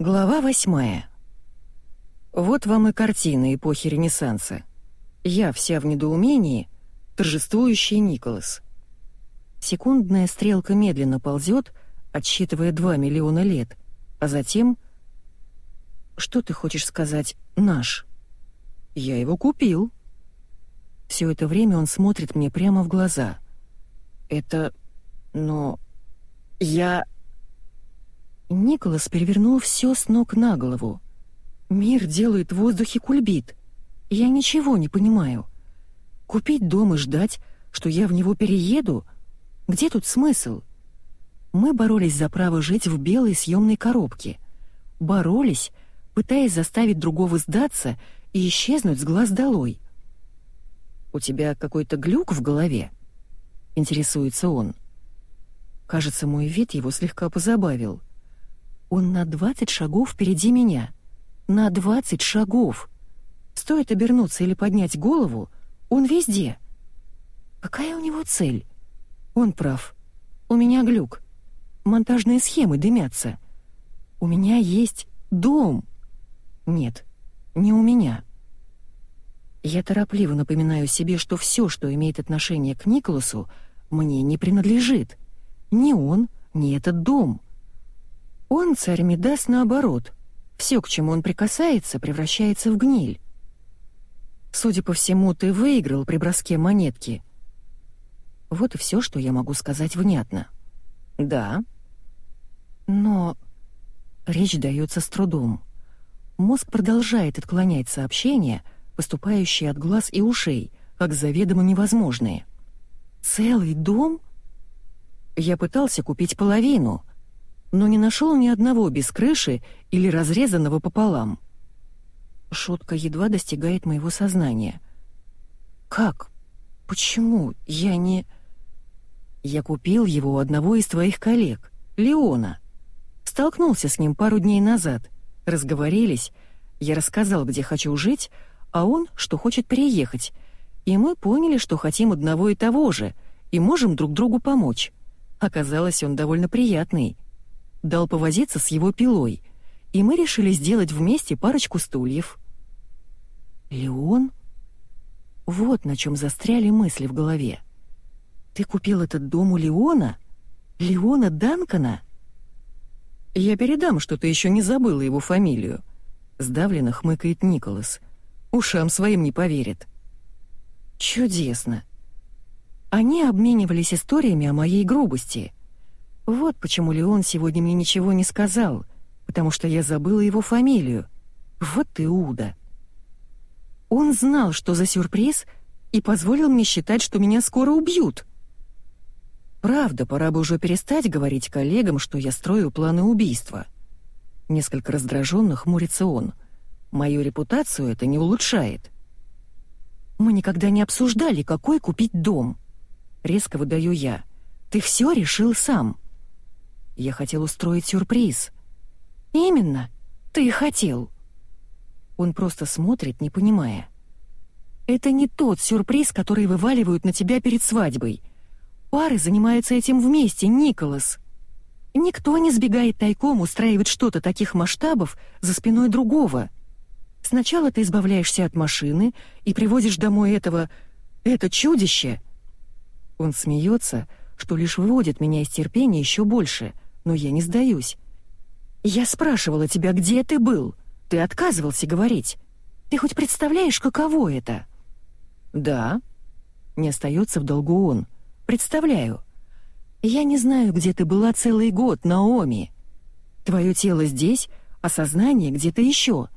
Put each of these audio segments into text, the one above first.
Глава восьмая. Вот вам и картина эпохи Ренессанса. Я вся в недоумении, торжествующий Николас. Секундная стрелка медленно ползет, отсчитывая два миллиона лет, а затем... Что ты хочешь сказать «наш»? Я его купил. Все это время он смотрит мне прямо в глаза. Это... но... я... Николас перевернул все с ног на голову. Мир делает в воздухе кульбит. Я ничего не понимаю. Купить дом и ждать, что я в него перееду? Где тут смысл? Мы боролись за право жить в белой съемной коробке. Боролись, пытаясь заставить другого сдаться и исчезнуть с глаз долой. «У тебя какой-то глюк в голове?» — интересуется он. Кажется, мой вид его слегка позабавил — он на 20 шагов впереди меня. На 20 шагов. Стоит обернуться или поднять голову, он везде. Какая у него цель? Он прав. У меня глюк. Монтажные схемы дымятся. У меня есть дом. Нет, не у меня. Я торопливо напоминаю себе, что все, что имеет отношение к Николасу, мне не принадлежит. Ни он, ни этот дом — он, царь Медас, наоборот. Все, к чему он прикасается, превращается в гниль. Судя по всему, ты выиграл при броске монетки. Вот и все, что я могу сказать внятно. Да. Но речь дается с трудом. Мозг продолжает отклонять сообщения, поступающие от глаз и ушей, как заведомо невозможные. Целый дом? Я пытался купить половину — но не нашел ни одного без крыши или разрезанного пополам. Шутка едва достигает моего сознания. «Как? Почему? Я не...» «Я купил его у одного из твоих коллег, Леона. Столкнулся с ним пару дней назад. Разговорились. Я рассказал, где хочу жить, а он, что хочет переехать. И мы поняли, что хотим одного и того же, и можем друг другу помочь. Оказалось, он довольно приятный» дал повозиться с его пилой, и мы решили сделать вместе парочку стульев. «Леон?» Вот на чем застряли мысли в голове. «Ты купил этот дом у Леона? Леона Данкона?» «Я передам, что ты еще не забыла его фамилию», — сдавленно хмыкает Николас. «Ушам своим не поверит». «Чудесно». Они обменивались историями о моей грубости — вот почему Леон сегодня мне ничего не сказал, потому что я забыла его фамилию. Вот ты Уда. Он знал, что за сюрприз, и позволил мне считать, что меня скоро убьют. Правда, пора бы уже перестать говорить коллегам, что я строю планы убийства. Несколько раздраженно хмурится он. Мою репутацию это не улучшает. Мы никогда не обсуждали, какой купить дом. Резко выдаю я. Ты все решил сам. Я хотел устроить сюрприз. Именно, ты хотел. Он просто смотрит, не понимая. Это не тот сюрприз, который вываливают на тебя перед свадьбой. Пары занимаются этим вместе, Николас. Никто не сбегает тайком устраивать что-то таких масштабов за спиной другого. Сначала ты избавляешься от машины и привозишь домой этого... это чудище. Он смеется, что лишь выводит меня из терпения еще больше — но я не сдаюсь. Я спрашивала тебя, где ты был. Ты отказывался говорить. Ты хоть представляешь, каково это? Да. Не остается в долгу он. Представляю. Я не знаю, где ты была целый год, Наоми. Твое тело здесь, а сознание где-то еще.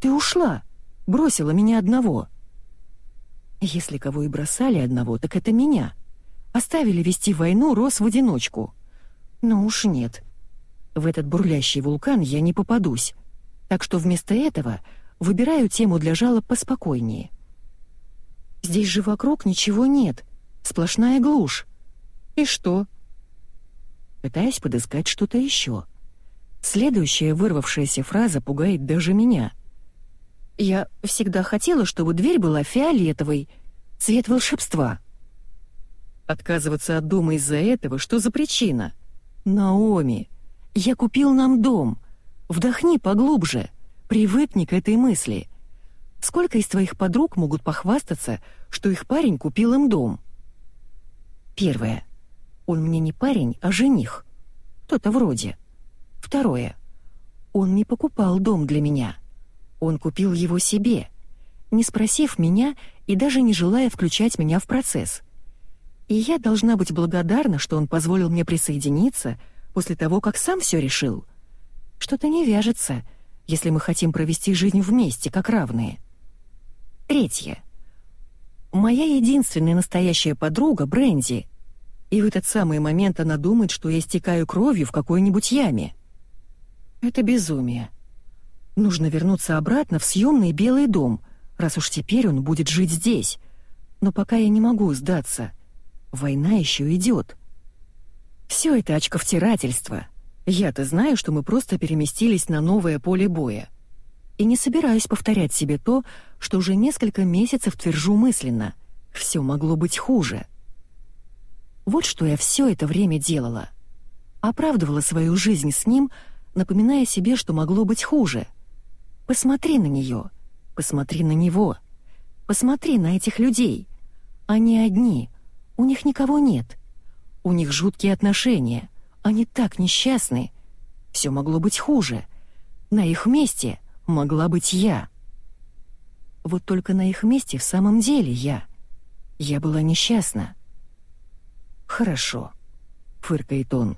Ты ушла, бросила меня одного. Если кого и бросали одного, так это меня. Оставили вести войну Рос в одиночку. Ну уж нет. В этот бурлящий вулкан я не попадусь. Так что вместо этого выбираю тему для жалоб поспокойнее. Здесь же вокруг ничего нет. Сплошная глушь. И что? Пытаюсь подыскать что-то еще. Следующая вырвавшаяся фраза пугает даже меня. Я всегда хотела, чтобы дверь была фиолетовой, цвет волшебства. Отказываться от дома из-за этого, что за причина? — «Наоми, я купил нам дом. Вдохни поглубже, привыкни к этой мысли. Сколько из твоих подруг могут похвастаться, что их парень купил им дом? Первое. Он мне не парень, а жених. Кто-то вроде. Второе. Он не покупал дом для меня. Он купил его себе, не спросив меня и даже не желая включать меня в процесс. И я должна быть благодарна, что он позволил мне присоединиться после того, как сам все решил. Что-то не вяжется, если мы хотим провести жизнь вместе, как равные. Третье. Моя единственная настоящая подруга Бренди, и в этот самый момент она думает, что я истекаю кровью в какой-нибудь яме. Это безумие. Нужно вернуться обратно в съемный белый дом, раз уж теперь он будет жить здесь. Но пока я не могу сдаться. Война еще идет. Все это очковтирательство. Я-то знаю, что мы просто переместились на новое поле боя. И не собираюсь повторять себе то, что уже несколько месяцев твержу мысленно. Все могло быть хуже. Вот что я все это время делала. Оправдывала свою жизнь с ним — напоминая себе, что могло быть хуже. Посмотри на нее, посмотри на него, посмотри на этих людей. Они одни, у них никого нет. У них жуткие отношения, они так несчастны. Все могло быть хуже. На их месте могла быть я. Вот только на их месте в самом деле я. Я была несчастна. «Хорошо», — фыркает он.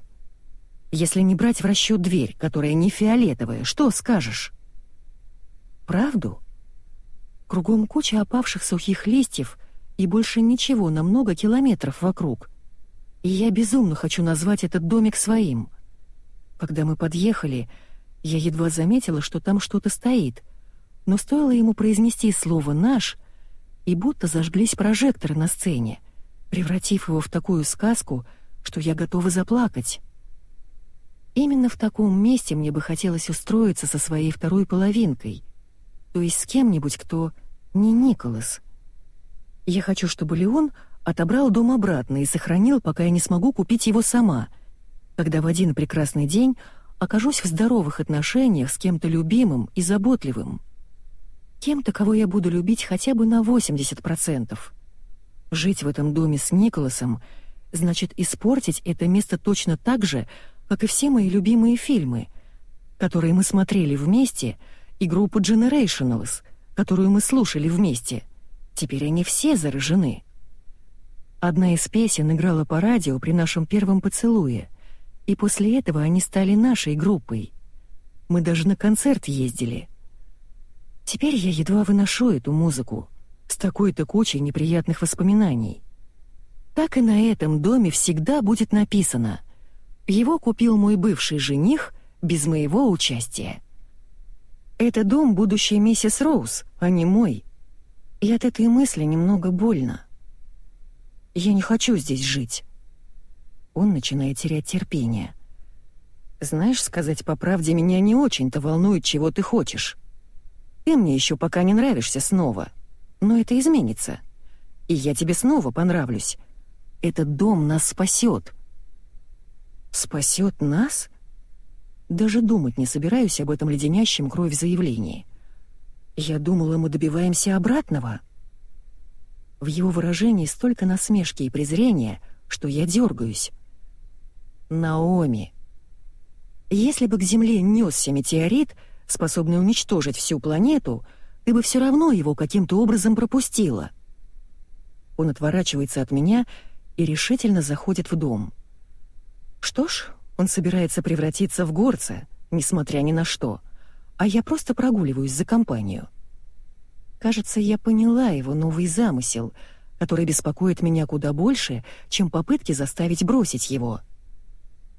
Если не брать в расчет дверь, которая не фиолетовая, что скажешь? Правду? Кругом куча опавших сухих листьев и больше ничего на много километров вокруг. И я безумно хочу назвать этот домик своим. Когда мы подъехали, я едва заметила, что там что-то стоит, но стоило ему произнести слово «наш», и будто зажглись прожекторы на сцене, превратив его в такую сказку, что я готова заплакать. Именно в таком месте мне бы хотелось устроиться со своей второй половинкой, то есть с кем-нибудь, кто не Николас. Я хочу, чтобы Леон отобрал дом обратно и сохранил, пока я не смогу купить его сама, когда в один прекрасный день окажусь в здоровых отношениях с кем-то любимым и заботливым. Кем-то, кого я буду любить хотя бы на 80%. Жить в этом доме с Николасом значит испортить это место точно так же, как и все мои любимые фильмы, которые мы смотрели вместе, и группу Generationals, которую мы слушали вместе. Теперь они все заражены. Одна из песен играла по радио при нашем первом поцелуе, и после этого они стали нашей группой. Мы даже на концерт ездили. Теперь я едва выношу эту музыку с такой-то кучей неприятных воспоминаний. Так и на этом доме всегда будет написано его купил мой бывший жених без моего участия. Это дом будущей миссис Роуз, а не мой. И от этой мысли немного больно. Я не хочу здесь жить. Он начинает терять терпение. Знаешь, сказать по правде, меня не очень-то волнует, чего ты хочешь. Ты мне еще пока не нравишься снова. Но это изменится. И я тебе снова понравлюсь. Этот дом нас спасет спасет нас? Даже думать не собираюсь об этом леденящем кровь заявлении. Я думала, мы добиваемся обратного. В его выражении столько насмешки и презрения, что я дергаюсь. Наоми. Если бы к Земле несся метеорит, способный уничтожить всю планету, ты бы все равно его каким-то образом пропустила. Он отворачивается от меня и решительно заходит в дом. Что ж, он собирается превратиться в горца, несмотря ни на что, а я просто прогуливаюсь за компанию. Кажется, я поняла его новый замысел, который беспокоит меня куда больше, чем попытки заставить бросить его.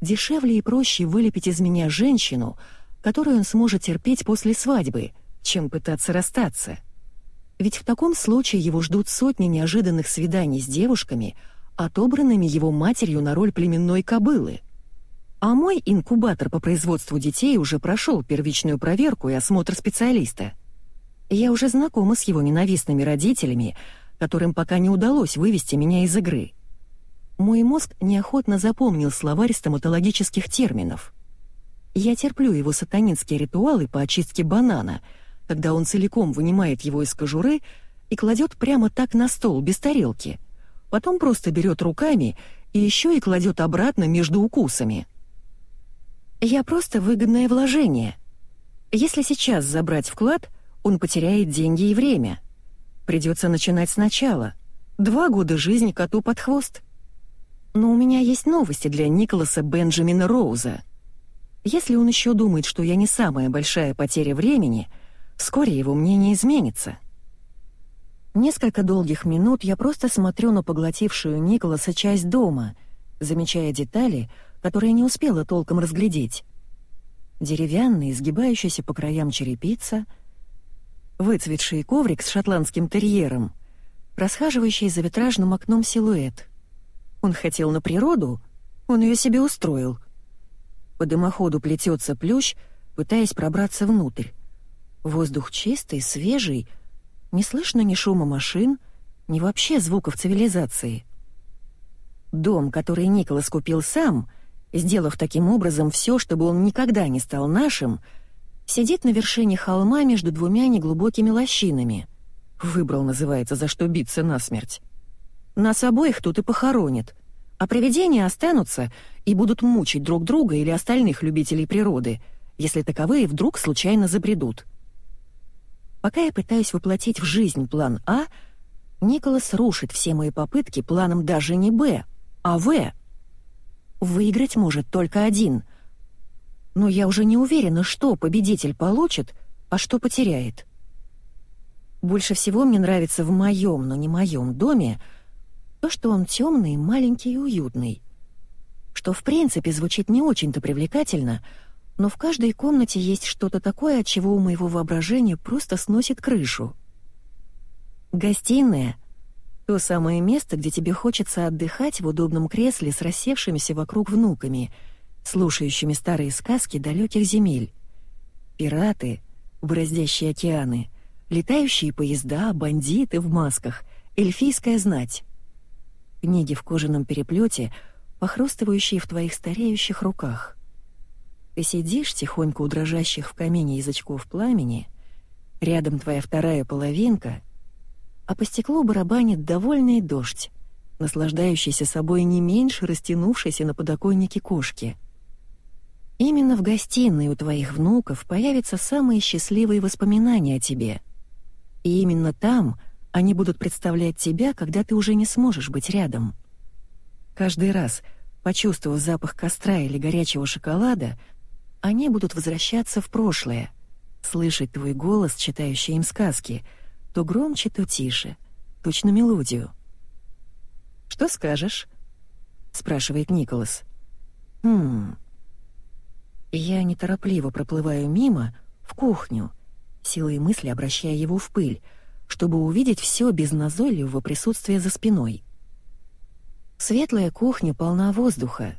Дешевле и проще вылепить из меня женщину, которую он сможет терпеть после свадьбы, чем пытаться расстаться. Ведь в таком случае его ждут сотни неожиданных свиданий с девушками — отобранными его матерью на роль племенной кобылы. А мой инкубатор по производству детей уже прошел первичную проверку и осмотр специалиста. Я уже знакома с его ненавистными родителями, которым пока не удалось вывести меня из игры. Мой мозг неохотно запомнил словарь стоматологических терминов. Я терплю его сатанинские ритуалы по очистке банана, когда он целиком вынимает его из кожуры и кладет прямо так на стол, без тарелки. Потом просто берет руками и еще и кладет обратно между укусами. Я просто выгодное вложение. Если сейчас забрать вклад, он потеряет деньги и время. Придется начинать сначала. Два года жизни коту под хвост. Но у меня есть новости для Николаса Бенджамина Роуза. Если он еще думает, что я не самая большая потеря времени, вскоре его мнение изменится. Несколько долгих минут я просто смотрю на поглотившую Николаса часть дома, замечая детали, которые не успела толком разглядеть. Деревянный, изгибающийся по краям черепица, выцветший коврик с шотландским терьером, расхаживающий за витражным окном силуэт. Он хотел на природу, он ее себе устроил — по дымоходу плетется плющ, пытаясь пробраться внутрь. Воздух чистый, свежий, не слышно ни шума машин, ни вообще звуков цивилизации. Дом, который Николас купил сам, сделав таким образом все, чтобы он никогда не стал нашим, сидит на вершине холма между двумя неглубокими лощинами. Выбрал, называется, за что биться насмерть. Нас обоих тут и похоронит — а привидения останутся и будут мучить друг друга или остальных любителей природы, если таковые вдруг случайно забредут. Пока я пытаюсь воплотить в жизнь план А, Николас рушит все мои попытки планом даже не Б, а В. Выиграть может только один. Но я уже не уверена, что победитель получит, а что потеряет. Больше всего мне нравится в моем, но не моем доме — то, что он темный, маленький и уютный. Что в принципе звучит не очень-то привлекательно, но в каждой комнате есть что-то такое, от чего у моего воображения просто сносит крышу. Гостиная — то самое место, где тебе хочется отдыхать в удобном кресле с рассевшимися вокруг внуками, слушающими старые сказки далеких земель. Пираты, бороздящие океаны, летающие поезда, бандиты в масках, эльфийская знать книги в кожаном переплете, похрустывающие в твоих стареющих руках. Ты сидишь тихонько у дрожащих в камине язычков пламени, рядом твоя вторая половинка, а по стеклу барабанит довольный дождь, наслаждающийся собой не меньше растянувшейся на подоконнике кошки. Именно в гостиной у твоих внуков появятся самые счастливые воспоминания о тебе. И именно там — они будут представлять тебя, когда ты уже не сможешь быть рядом. Каждый раз, почувствовав запах костра или горячего шоколада, они будут возвращаться в прошлое, слышать твой голос, читающий им сказки, то громче, то тише, точно мелодию. «Что скажешь?» — спрашивает Николас. «Хм...» Я неторопливо проплываю мимо, в кухню, силой мысли обращая его в пыль, чтобы увидеть все без назойливого присутствия за спиной. Светлая кухня полна воздуха.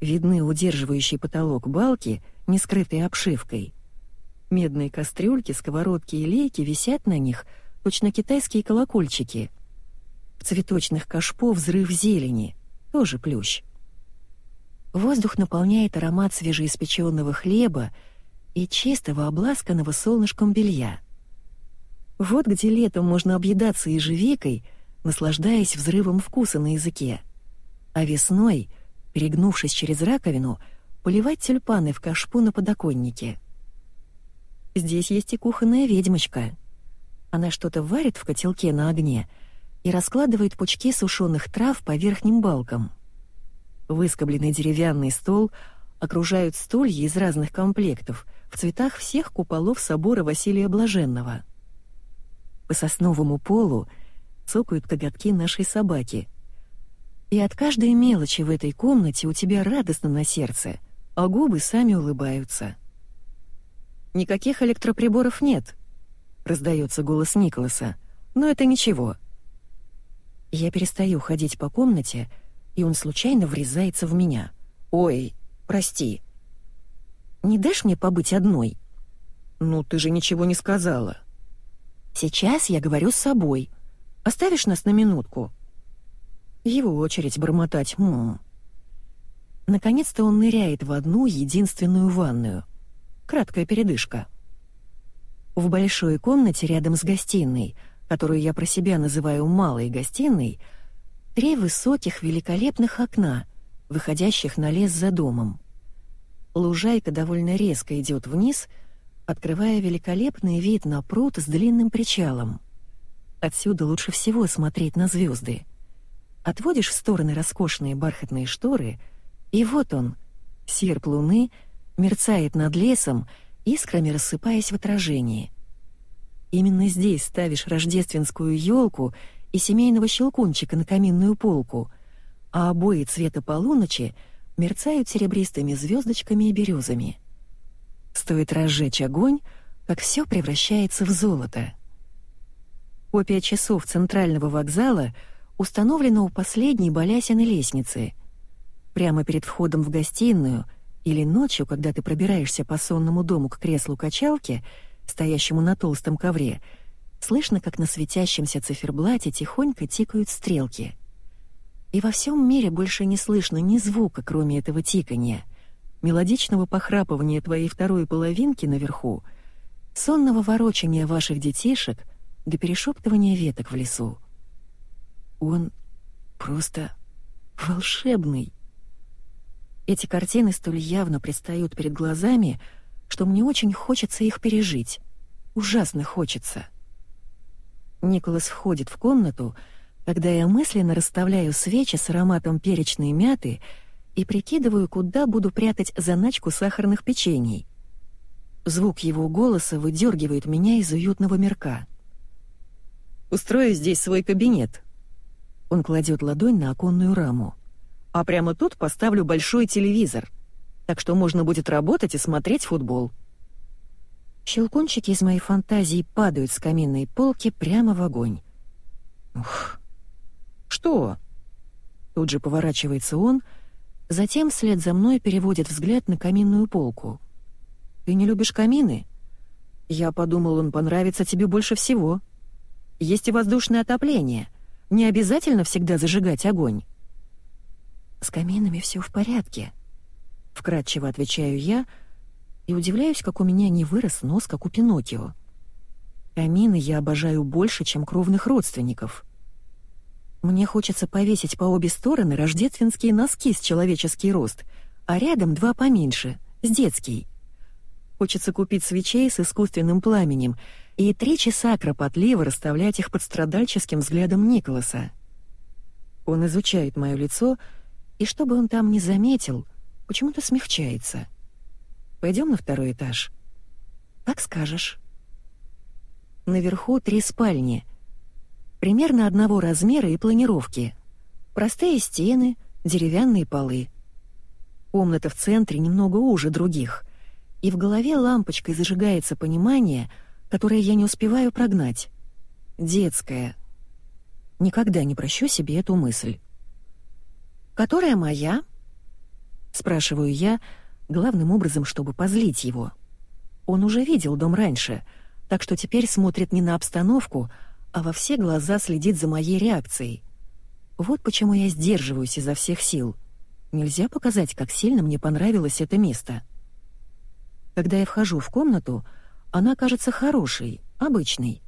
Видны удерживающий потолок балки, не скрытые обшивкой. Медные кастрюльки, сковородки и лейки висят на них, точно китайские колокольчики. В цветочных кашпо взрыв зелени, тоже плющ. Воздух наполняет аромат свежеиспеченного хлеба и чистого обласканного солнышком белья — вот где летом можно объедаться ежевикой, наслаждаясь взрывом вкуса на языке. А весной, перегнувшись через раковину, поливать тюльпаны в кашпу на подоконнике. Здесь есть и кухонная ведьмочка. Она что-то варит в котелке на огне и раскладывает пучки сушеных трав по верхним балкам. Выскобленный деревянный стол окружают стулья из разных комплектов в цветах всех куполов собора Василия Блаженного — по сосновому полу цокают коготки нашей собаки. И от каждой мелочи в этой комнате у тебя радостно на сердце, а губы сами улыбаются. «Никаких электроприборов нет», — раздается голос Николаса, — «но это ничего». Я перестаю ходить по комнате, и он случайно врезается в меня. «Ой, прости». «Не дашь мне побыть одной?» «Ну, ты же ничего не сказала». Сейчас я говорю с собой. Оставишь нас на минутку?» Его очередь бормотать «ммм». Наконец-то он ныряет в одну единственную ванную. Краткая передышка. В большой комнате рядом с гостиной, которую я про себя называю «малой гостиной», три высоких великолепных окна, выходящих на лес за домом. Лужайка довольно резко идет вниз, открывая великолепный вид на пруд с длинным причалом. Отсюда лучше всего смотреть на звезды. Отводишь в стороны роскошные бархатные шторы — и вот он, серп луны, мерцает над лесом, искрами рассыпаясь в отражении. Именно здесь ставишь рождественскую елку и семейного щелкунчика на каминную полку, а обои цвета полуночи мерцают серебристыми звездочками и березами. Стоит разжечь огонь, как все превращается в золото. Копия часов центрального вокзала установлена у последней балясины лестницы — Прямо перед входом в гостиную или ночью, когда ты пробираешься по сонному дому к креслу качалки, стоящему на толстом ковре, слышно, как на светящемся циферблате тихонько тикают стрелки. И во всем мире больше не слышно ни звука, кроме этого тикания, мелодичного похрапывания твоей второй половинки наверху, сонного ворочания ваших детишек до перешептывания веток в лесу. Он просто волшебный. Эти картины столь явно предстают перед глазами, что мне очень хочется их пережить. Ужасно хочется. Николас входит в комнату, когда я мысленно расставляю свечи с ароматом перечной мяты и прикидываю, куда буду прятать заначку сахарных печений. Звук его голоса выдергивает меня из уютного мирка. «Устрою здесь свой кабинет». Он кладет ладонь на оконную раму а прямо тут поставлю большой телевизор, так что можно будет работать и смотреть футбол. Щелкунчики из моей фантазии падают с каминной полки прямо в огонь. Ух. Что? Тут же поворачивается он, затем вслед за мной переводит взгляд на каминную полку. Ты не любишь камины? Я подумал, он понравится тебе больше всего. Есть и воздушное отопление. Не обязательно всегда зажигать огонь. «С каминами все в порядке», — вкратчиво отвечаю я и удивляюсь, как у меня не вырос нос, как у Пиноккио. Камины я обожаю больше, чем кровных родственников. Мне хочется повесить по обе стороны рождественские носки с человеческий рост, а рядом два поменьше, с детский. Хочется купить свечей с искусственным пламенем и три часа кропотливо расставлять их под страдальческим взглядом Николаса. Он изучает мое лицо — и чтобы он там не заметил, почему-то смягчается. Пойдем на второй этаж. Как скажешь. Наверху три спальни. Примерно одного размера и планировки. Простые стены, деревянные полы. Комната в центре немного уже других. И в голове лампочкой зажигается понимание, которое я не успеваю прогнать. Детское. Никогда не прощу себе эту мысль. «Которая моя?» Спрашиваю я, главным образом, чтобы позлить его. Он уже видел дом раньше, так что теперь смотрит не на обстановку, а во все глаза следит за моей реакцией. Вот почему я сдерживаюсь изо всех сил. Нельзя показать, как сильно мне понравилось это место. Когда я вхожу в комнату, она кажется хорошей, обычной.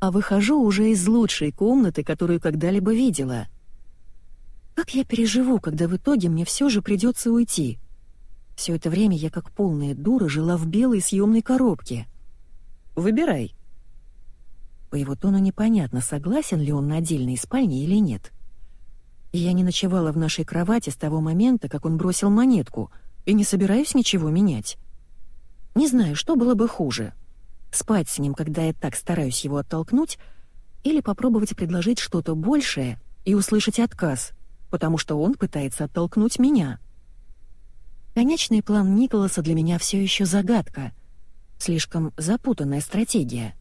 А выхожу уже из лучшей комнаты, которую когда-либо видела — как я переживу, когда в итоге мне все же придется уйти? Все это время я как полная дура жила в белой съемной коробке. Выбирай. По его тону непонятно, согласен ли он на отдельной спальне или нет. Я не ночевала в нашей кровати с того момента, как он бросил монетку, и не собираюсь ничего менять. Не знаю, что было бы хуже. Спать с ним, когда я так стараюсь его оттолкнуть, или попробовать предложить что-то большее и услышать отказ — потому что он пытается оттолкнуть меня. Конечный план Николаса для меня все еще загадка. Слишком запутанная стратегия.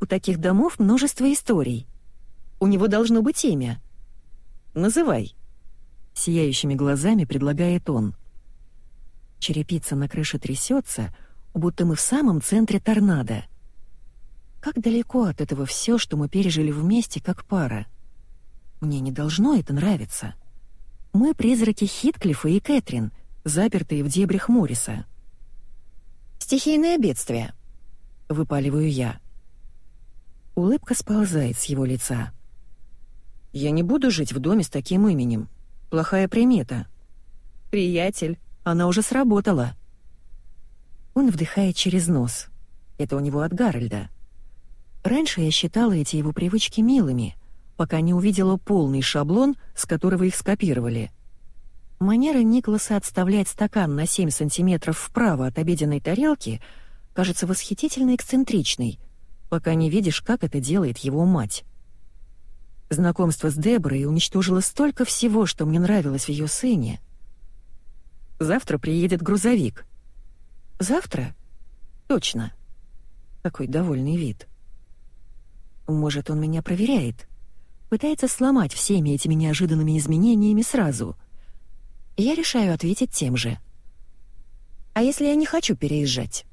У таких домов множество историй. У него должно быть имя. Называй. Сияющими глазами предлагает он. Черепица на крыше трясется, будто мы в самом центре торнадо. Как далеко от этого все, что мы пережили вместе, как пара. Мне не должно это нравиться. Мы призраки Хитклифа и Кэтрин, запертые в дебрях Морриса. «Стихийное бедствие», — выпаливаю я. Улыбка сползает с его лица. «Я не буду жить в доме с таким именем. Плохая примета». «Приятель, она уже сработала». Он вдыхает через нос. Это у него от Гарольда. Раньше я считала эти его привычки милыми, пока не увидела полный шаблон, с которого их скопировали. Манера Николаса отставлять стакан на 7 сантиметров вправо от обеденной тарелки кажется восхитительно эксцентричной, пока не видишь, как это делает его мать. Знакомство с Деборой уничтожило столько всего, что мне нравилось в ее сыне. Завтра приедет грузовик. Завтра? Точно. Какой довольный вид. Может, он меня проверяет? Пытается сломать всеми этими неожиданными изменениями сразу. Я решаю ответить тем же. А если я не хочу переезжать?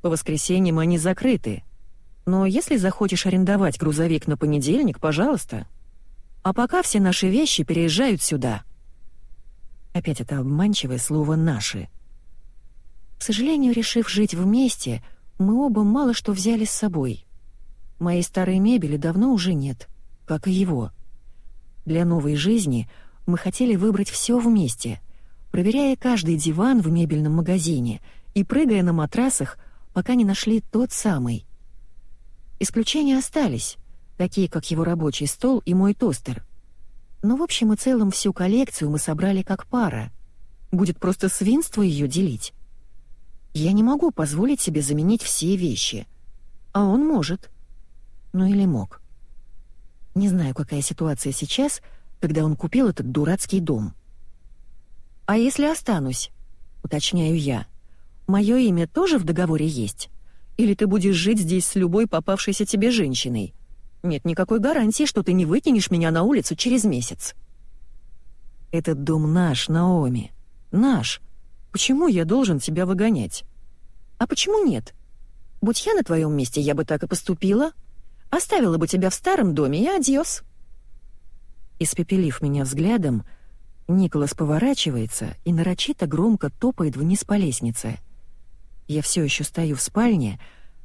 По воскресеньям они закрыты. Но если захочешь арендовать грузовик на понедельник, пожалуйста. А пока все наши вещи переезжают сюда. Опять это обманчивое слово «наши». К сожалению, решив жить вместе, мы оба мало что взяли с собой. Моей старой мебели давно уже нет, как и его. Для новой жизни мы хотели выбрать все вместе, проверяя каждый диван в мебельном магазине и прыгая на матрасах, пока не нашли тот самый. Исключения остались, такие как его рабочий стол и мой тостер. Но в общем и целом всю коллекцию мы собрали как пара. Будет просто свинство ее делить. Я не могу позволить себе заменить все вещи. А он может. Ну или мог. Не знаю, какая ситуация сейчас, когда он купил этот дурацкий дом. «А если останусь?» — уточняю я. «Мое имя тоже в договоре есть? Или ты будешь жить здесь с любой попавшейся тебе женщиной? Нет никакой гарантии, что ты не выкинешь меня на улицу через месяц». «Этот дом наш, Наоми. Наш. Почему я должен тебя выгонять? А почему нет? Будь я на твоем месте, я бы так и поступила. Оставила бы тебя в старом доме и адьос. Испепелив меня взглядом, Николас поворачивается и нарочито громко топает вниз по лестнице. Я все еще стою в спальне,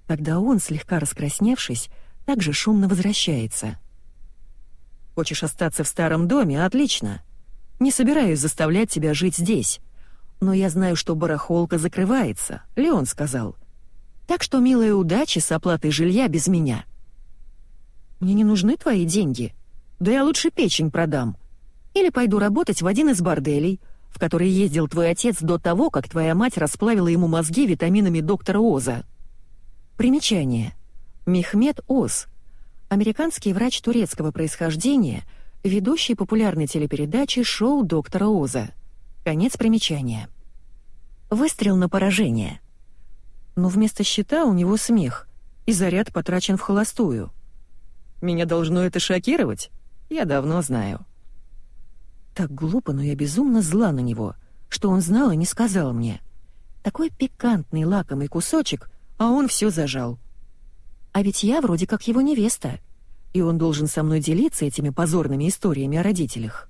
когда он, слегка раскрасневшись, также шумно возвращается. «Хочешь остаться в старом доме? Отлично. Не собираюсь заставлять тебя жить здесь. Но я знаю, что барахолка закрывается, Леон сказал. Так что, милая удачи с оплатой жилья без меня. Мне не нужны твои деньги. Да я лучше печень продам. Или пойду работать в один из борделей, в который ездил твой отец до того, как твоя мать расплавила ему мозги витаминами доктора Оза. Примечание. Мехмед Оз. Американский врач турецкого происхождения, ведущий популярной телепередачи «Шоу доктора Оза». Конец примечания. Выстрел на поражение. Но вместо щита у него смех, и заряд потрачен в холостую. Меня должно это шокировать? Я давно знаю. Так глупо, но я безумно зла на него, что он знал и не сказал мне. Такой пикантный лакомый кусочек, а он все зажал. А ведь я вроде как его невеста, и он должен со мной делиться этими позорными историями о родителях.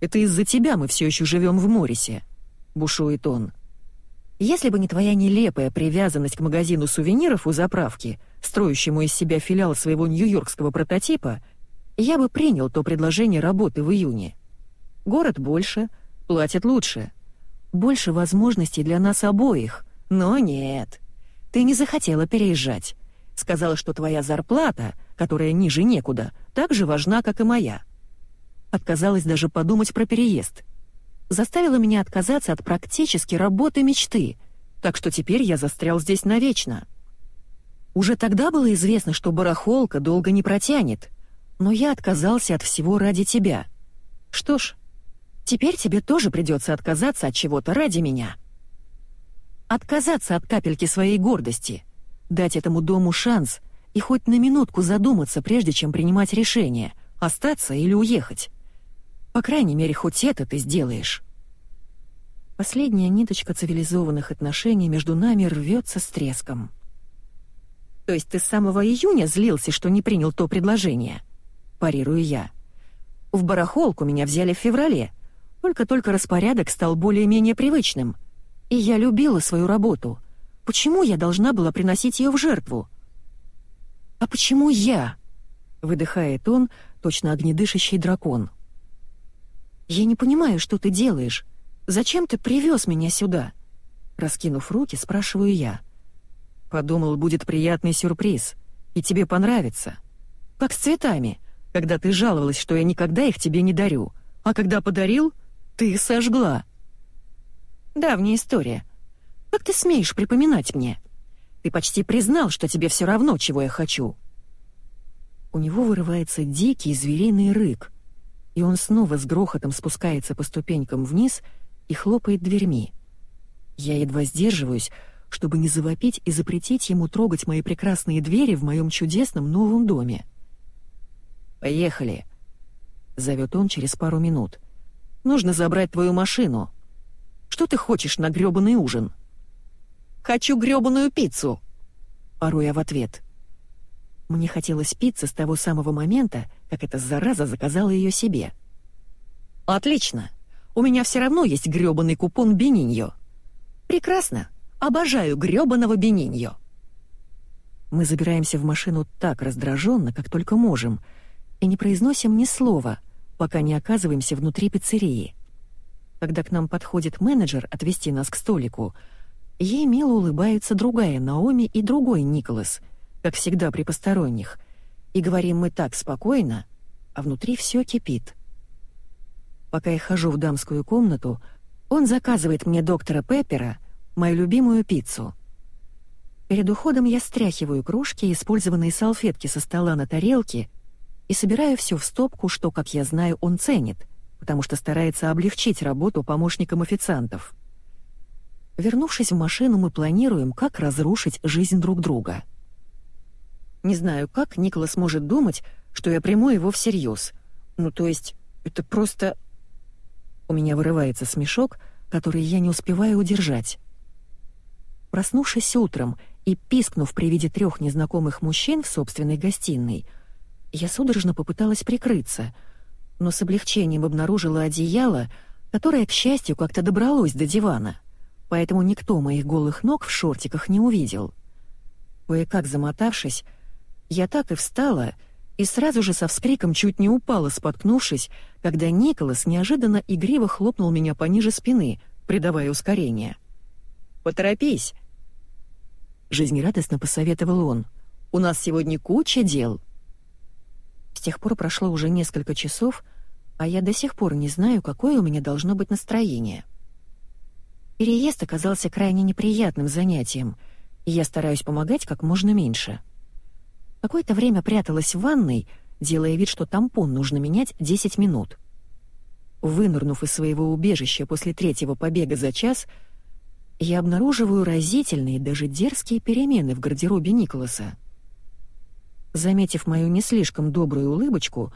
Это из-за тебя мы все еще живем в Морисе», — бушует он. «Если бы не твоя нелепая привязанность к магазину сувениров у заправки, строящему из себя филиал своего нью-йоркского прототипа, я бы принял то предложение работы в июне. Город больше, платят лучше. Больше возможностей для нас обоих, но нет. Ты не захотела переезжать. Сказала, что твоя зарплата, которая ниже некуда, так же важна, как и моя. Отказалась даже подумать про переезд. Заставила меня отказаться от практически работы мечты, так что теперь я застрял здесь навечно. Уже тогда было известно, что барахолка долго не протянет, но я отказался от всего ради тебя. Что ж, теперь тебе тоже придется отказаться от чего-то ради меня. Отказаться от капельки своей гордости, дать этому дому шанс и хоть на минутку задуматься, прежде чем принимать решение, остаться или уехать. По крайней мере, хоть это ты сделаешь. Последняя ниточка цивилизованных отношений между нами рвется с треском. То есть ты с самого июня злился, что не принял то предложение? Парирую я. В барахолку меня взяли в феврале. Только-только распорядок стал более-менее привычным. И я любила свою работу. Почему я должна была приносить ее в жертву? «А почему я?» — выдыхает он, точно огнедышащий дракон. «Я не понимаю, что ты делаешь. Зачем ты привез меня сюда?» Раскинув руки, спрашиваю я. «Подумал, будет приятный сюрприз, и тебе понравится. Как с цветами, когда ты жаловалась, что я никогда их тебе не дарю, а когда подарил, ты их сожгла». «Давняя история. Как ты смеешь припоминать мне?» Ты почти признал, что тебе все равно, чего я хочу». У него вырывается дикий звериный рык, и он снова с грохотом спускается по ступенькам вниз и хлопает дверьми. Я едва сдерживаюсь, чтобы не завопить и запретить ему трогать мои прекрасные двери в моем чудесном новом доме. «Поехали», — зовет он через пару минут. «Нужно забрать твою машину. Что ты хочешь на грёбаный ужин?» «Хочу грёбаную пиццу!» Ору я в ответ. Мне хотелось пиццы с того самого момента, как эта зараза заказала ее себе. «Отлично! У меня все равно есть грёбаный купон Бениньо!» «Прекрасно! Обожаю грёбаного Бениньо!» Мы забираемся в машину так раздраженно, как только можем, и не произносим ни слова, пока не оказываемся внутри пиццерии. Когда к нам подходит менеджер отвести нас к столику — Ей мило улыбается другая Наоми и другой Николас, как всегда при посторонних. И говорим мы так спокойно, а внутри все кипит. Пока я хожу в дамскую комнату, он заказывает мне доктора Пеппера, мою любимую пиццу. Перед уходом я стряхиваю кружки использованные салфетки со стола на тарелке и собираю все в стопку, что, как я знаю, он ценит, потому что старается облегчить работу помощникам официантов. Вернувшись в машину, мы планируем, как разрушить жизнь друг друга. Не знаю, как Николас может думать, что я приму его всерьез. Ну, то есть, это просто... У меня вырывается смешок, который я не успеваю удержать. Проснувшись утром и пискнув при виде трех незнакомых мужчин в собственной гостиной, я судорожно попыталась прикрыться, но с облегчением обнаружила одеяло, которое, к счастью, как-то добралось до дивана — поэтому никто моих голых ног в шортиках не увидел. Кое-как замотавшись, я так и встала и сразу же со вскриком чуть не упала, споткнувшись, когда Николас неожиданно игриво хлопнул меня пониже спины, придавая ускорение. «Поторопись!» Жизнерадостно посоветовал он. «У нас сегодня куча дел!» С тех пор прошло уже несколько часов, а я до сих пор не знаю, какое у меня должно быть настроение. Переезд оказался крайне неприятным занятием, и я стараюсь помогать как можно меньше. Какое-то время пряталась в ванной, делая вид, что тампон нужно менять 10 минут. Вынырнув из своего убежища после третьего побега за час, я обнаруживаю разительные, даже дерзкие перемены в гардеробе Николаса. Заметив мою не слишком добрую улыбочку,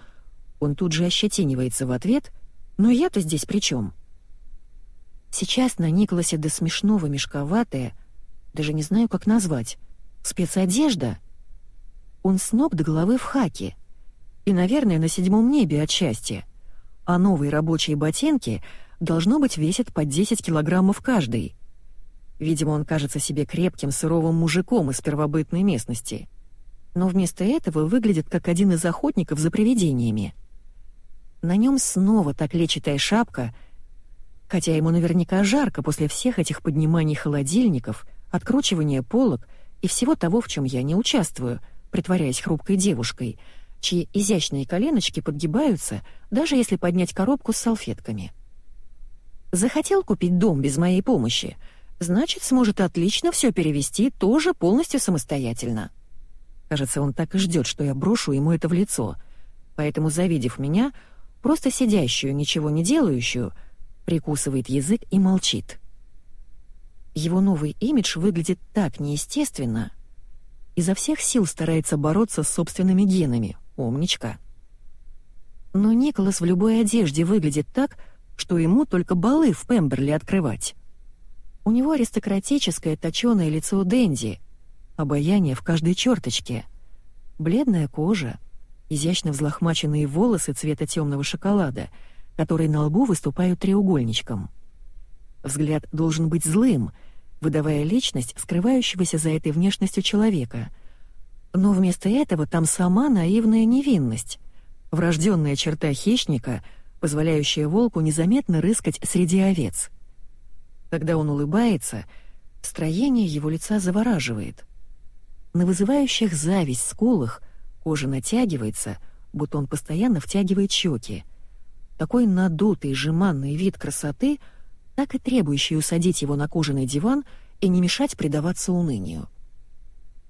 он тут же ощетинивается в ответ, «Но я-то здесь при чем? Сейчас на Николасе до смешного мешковатая, даже не знаю, как назвать, спецодежда. Он с ног до головы в хаке. И, наверное, на седьмом небе от счастья. А новые рабочие ботинки, должно быть, весят по 10 килограммов каждый. Видимо, он кажется себе крепким, суровым мужиком из первобытной местности. Но вместо этого выглядит как один из охотников за привидениями. На нем снова так клетчатая шапка — хотя ему наверняка жарко после всех этих подниманий холодильников, откручивания полок и всего того, в чем я не участвую, притворяясь хрупкой девушкой, чьи изящные коленочки подгибаются, даже если поднять коробку с салфетками. Захотел купить дом без моей помощи, значит, сможет отлично все перевести тоже полностью самостоятельно. Кажется, он так и ждет, что я брошу ему это в лицо, поэтому, завидев меня, просто сидящую, ничего не делающую, прикусывает язык и молчит. Его новый имидж выглядит так неестественно. Изо всех сил старается бороться с собственными генами, умничка. Но Николас в любой одежде выглядит так, что ему только балы в Пемберли открывать. У него аристократическое точёное лицо Дэнди, обаяние в каждой черточке, бледная кожа, изящно взлохмаченные волосы цвета темного шоколада, которые на лбу выступают треугольничком. Взгляд должен быть злым, выдавая личность скрывающегося за этой внешностью человека. Но вместо этого там сама наивная невинность, врожденная черта хищника, позволяющая волку незаметно рыскать среди овец. Когда он улыбается, строение его лица завораживает. На вызывающих зависть скулах кожа натягивается, будто он постоянно втягивает щеки. Такой надутый, жеманный вид красоты — так и требующий усадить его на кожаный диван и не мешать предаваться унынию.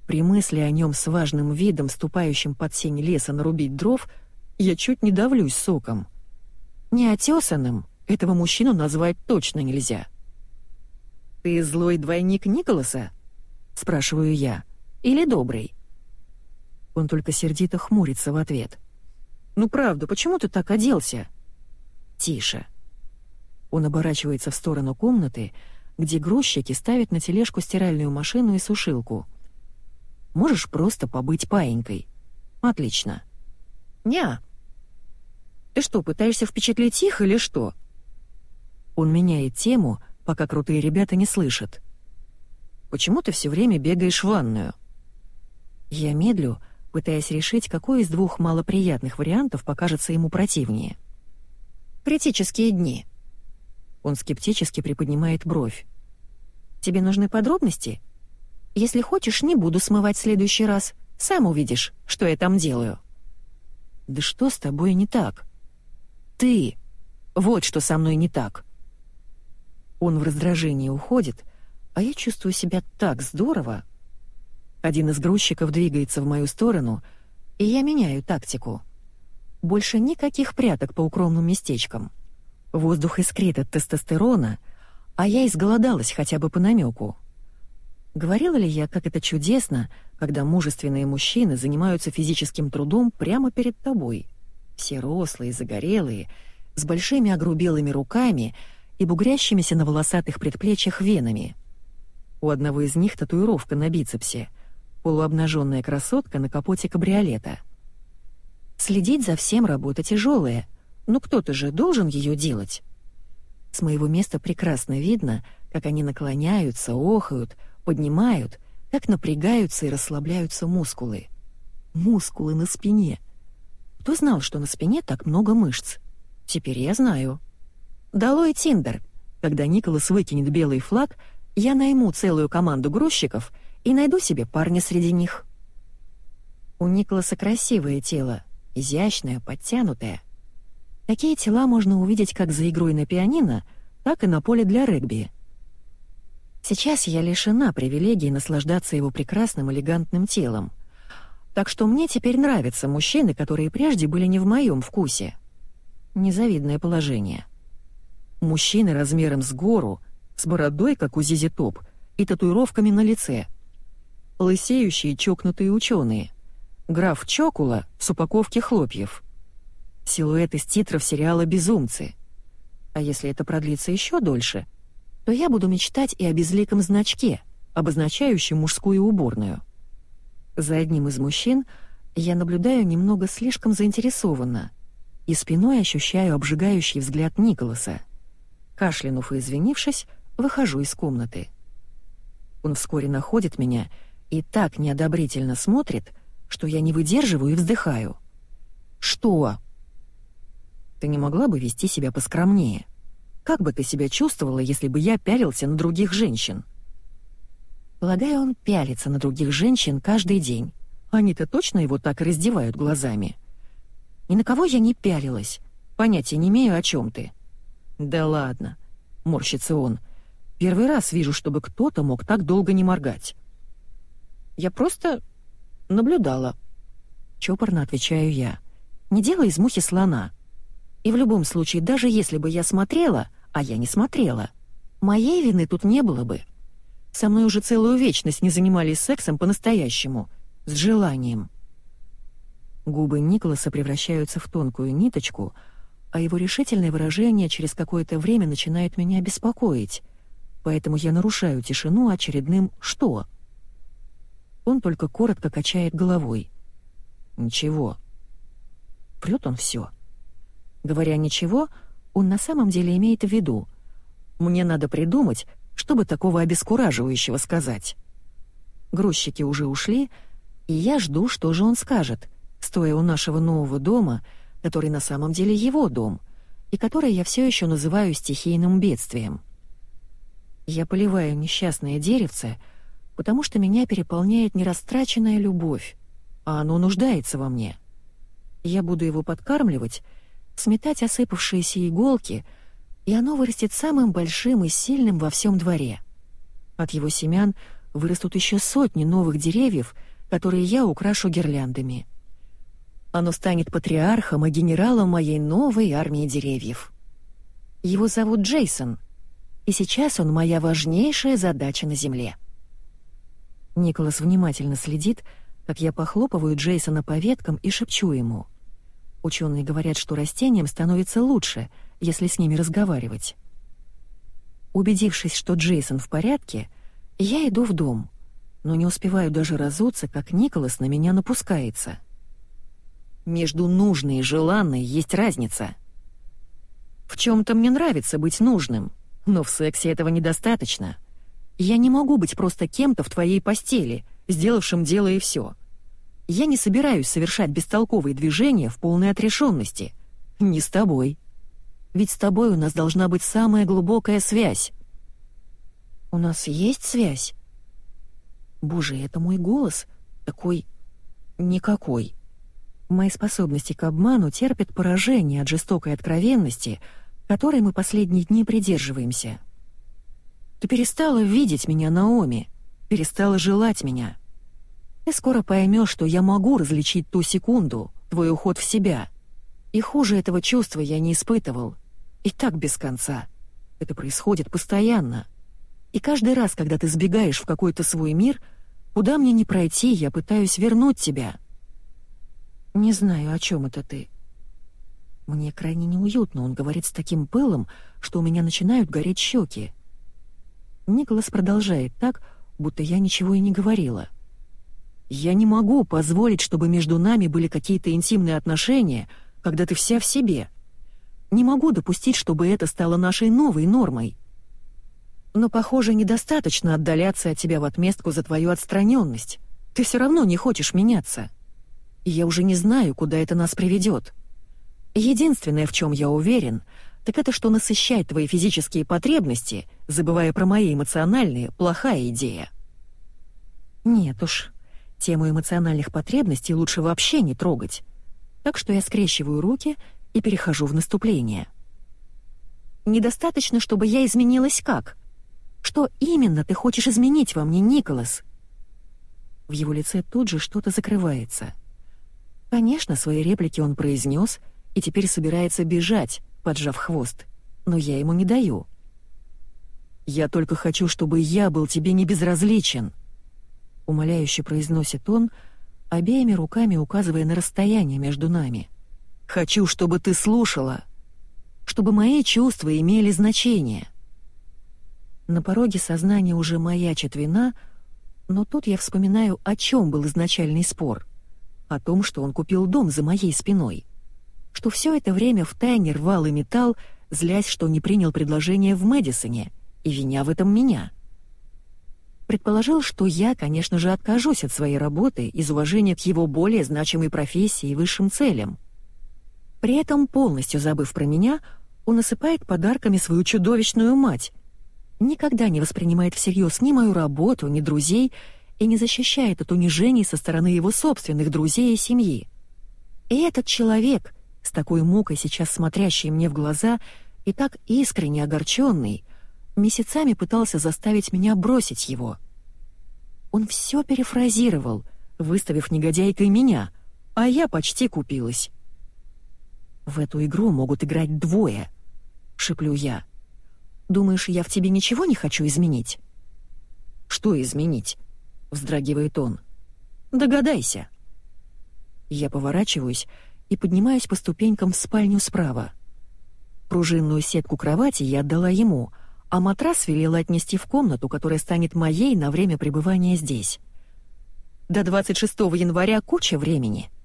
При мысли о нем с важным видом, ступающим под сень леса нарубить дров, я чуть не давлюсь соком. Неотесанным этого мужчину назвать точно нельзя. «Ты злой двойник Николаса?» — спрашиваю я. «Или добрый?» Он только сердито хмурится в ответ. «Ну правда, почему ты так оделся?» «Тише», он оборачивается в сторону комнаты, где грузчики ставят на тележку стиральную машину и сушилку. «Можешь просто побыть паинькой». «Отлично». «Ня». «Ты что, пытаешься впечатлить их или что?» Он меняет тему, пока крутые ребята не слышат. «Почему ты все время бегаешь в ванную?» Я медлю, пытаясь решить, какой из двух малоприятных вариантов покажется ему противнее. «Критические дни», он скептически приподнимает бровь. «Тебе нужны подробности? Если хочешь, не буду смывать в следующий раз. Сам увидишь, что я там делаю». «Да что с тобой не так?» «Ты! Вот что со мной не так!» Он в раздражении уходит, а я чувствую себя так здорово. Один из грузчиков двигается в мою сторону, и я меняю тактику. Больше никаких пряток по укромным местечкам. Воздух искрит от тестостерона, а я изголодалась хотя бы по намеку. Говорила ли я, как это чудесно, когда мужественные мужчины занимаются физическим трудом прямо перед тобой? Все рослые, загорелые, с большими огрубелыми руками и бугрящимися на волосатых предплечьях венами. У одного из них татуировка на бицепсе, полуобнаженная красотка на капоте кабриолета. Следить за всем работа тяжелая — ну кто-то же должен ее делать. С моего места прекрасно видно, как они наклоняются, охают, поднимают, как напрягаются и расслабляются мускулы. Мускулы на спине. Кто знал, что на спине так много мышц? Теперь я знаю. Долой Тиндер. Когда Николас выкинет белый флаг, я найму целую команду грузчиков и найду себе парня среди них. У Николаса красивое тело, изящное, подтянутое — Такие тела можно увидеть как за игрой на пианино, так и на поле для регби. Сейчас я лишена привилегии наслаждаться его прекрасным элегантным телом. Так что мне теперь нравятся мужчины, которые прежде были не в моем вкусе. Незавидное положение. Мужчины размером с гору, с бородой, как у Зизи Топ, и татуировками на лице. Лысеющие чокнутые ученые. Граф Чокула с упаковки хлопьев — Силуэт из титров сериала «Безумцы». А если это продлится еще дольше, то я буду мечтать и о безликом значке, обозначающем мужскую уборную. За одним из мужчин я наблюдаю немного слишком заинтересованно и спиной ощущаю обжигающий взгляд Николаса. Кашлянув и извинившись, выхожу из комнаты. Он вскоре находит меня и так неодобрительно смотрит, что я не выдерживаю и вздыхаю. «Что?» Ты не могла бы вести себя поскромнее? Как бы ты себя чувствовала, если бы я пялился на других женщин? Полагаю, он пялится на других женщин каждый день. Они-то точно его так раздевают глазами. Ни на кого я не пялилась. Понятия не имею, о чем ты. Да ладно, морщится он. Первый раз вижу, чтобы кто-то мог так долго не моргать. Я просто наблюдала. Чопорно отвечаю я. Не делай из мухи слона. И в любом случае, даже если бы я смотрела, а я не смотрела, моей вины тут не было бы. Со мной уже целую вечность не занимались сексом по-настоящему, с желанием. Губы Николаса превращаются в тонкую ниточку, а его решительное выражение через какое-то время начинает меня беспокоить, поэтому я нарушаю тишину очередным «что?». Он только коротко качает головой. «Ничего». Прет он все. Говоря ничего, он на самом деле имеет в виду. Мне надо придумать, чтобы такого обескураживающего сказать. Грузчики уже ушли, и я жду, что же он скажет, стоя у нашего нового дома, который на самом деле его дом, и который я все еще называю стихийным бедствием. Я поливаю несчастное деревце, потому что меня переполняет нерастраченная любовь, а оно нуждается во мне. Я буду его подкармливать, сметать осыпавшиеся иголки, и оно вырастет самым большим и сильным во всем дворе. От его семян вырастут еще сотни новых деревьев, которые я украшу гирляндами. Оно станет патриархом и генералом моей новой армии деревьев. Его зовут Джейсон, и сейчас он моя важнейшая задача на Земле. Николас внимательно следит, как я похлопываю Джейсона по веткам и шепчу ему. Ученые говорят, что растениям становится лучше, если с ними разговаривать. Убедившись, что Джейсон в порядке, я иду в дом, но не успеваю даже разуться, как Николас на меня напускается. Между нужной и желанной есть разница. В чем-то мне нравится быть нужным, но в сексе этого недостаточно. Я не могу быть просто кем-то в твоей постели, сделавшим дело и все. Я не собираюсь совершать бестолковые движения в полной отрешенности. Не с тобой. Ведь с тобой у нас должна быть самая глубокая связь. У нас есть связь? Боже, это мой голос. Такой... никакой. Мои способности к обману терпят поражение от жестокой откровенности, которой мы последние дни придерживаемся. Ты перестала видеть меня, Наоми, перестала желать меня. Ты скоро поймешь, что я могу различить ту секунду, твой уход в себя. И хуже этого чувства я не испытывал. И так без конца. Это происходит постоянно. И каждый раз, когда ты сбегаешь в какой-то свой мир, куда мне не пройти, я пытаюсь вернуть тебя. Не знаю, о чем это ты. Мне крайне неуютно, он говорит с таким пылом, что у меня начинают гореть щеки. Николас продолжает так, будто я ничего и не говорила. Я не могу позволить, чтобы между нами были какие-то интимные отношения, когда ты вся в себе. Не могу допустить, чтобы это стало нашей новой нормой. Но, похоже, недостаточно отдаляться от тебя в отместку за твою отстраненность. Ты все равно не хочешь меняться. Я уже не знаю, куда это нас приведет. Единственное, в чем я уверен, так это что насыщать твои физические потребности, забывая про мои эмоциональные, плохая идея. Нет уж, тему эмоциональных потребностей лучше вообще не трогать. Так что я скрещиваю руки и перехожу в наступление. Недостаточно, чтобы я изменилась как? Что именно ты хочешь изменить во мне, Николас?» В его лице тут же что-то закрывается. Конечно, свои реплики он произнес и теперь собирается бежать, поджав хвост, но я ему не даю. «Я только хочу, чтобы я был тебе не безразличен», — умоляюще произносит он, обеими руками указывая на расстояние между нами. «Хочу, чтобы ты слушала, чтобы мои чувства имели значение». На пороге сознания уже маячит вина, но тут я вспоминаю, о чем был изначальный спор. О том, что он купил дом за моей спиной. Что все это время втайне рвал и металл, злясь, что не принял предложение в Мэдисоне, и виня в этом меня. Предположил, что я, конечно же, откажусь от своей работы из уважения к его более значимой профессии и высшим целям. При этом, полностью забыв про меня, он осыпает подарками свою чудовищную мать, никогда не воспринимает всерьез ни мою работу, ни друзей и не защищает от унижений со стороны его собственных друзей и семьи. И этот человек, с такой мукой сейчас смотрящий мне в глаза и так искренне огорченный, месяцами пытался заставить меня бросить его. Он все перефразировал, выставив негодяйкой меня, а я почти купилась. «В эту игру могут играть двое», — шеплю я. Думаешь, я в тебе ничего не хочу изменить?» «Что изменить?» — вздрагивает он. «Догадайся». Я поворачиваюсь и поднимаюсь по ступенькам в спальню справа. Пружинную сетку кровати я отдала ему, а матрас велела отнести в комнату, которая станет моей на время пребывания здесь. До 26 января куча времени —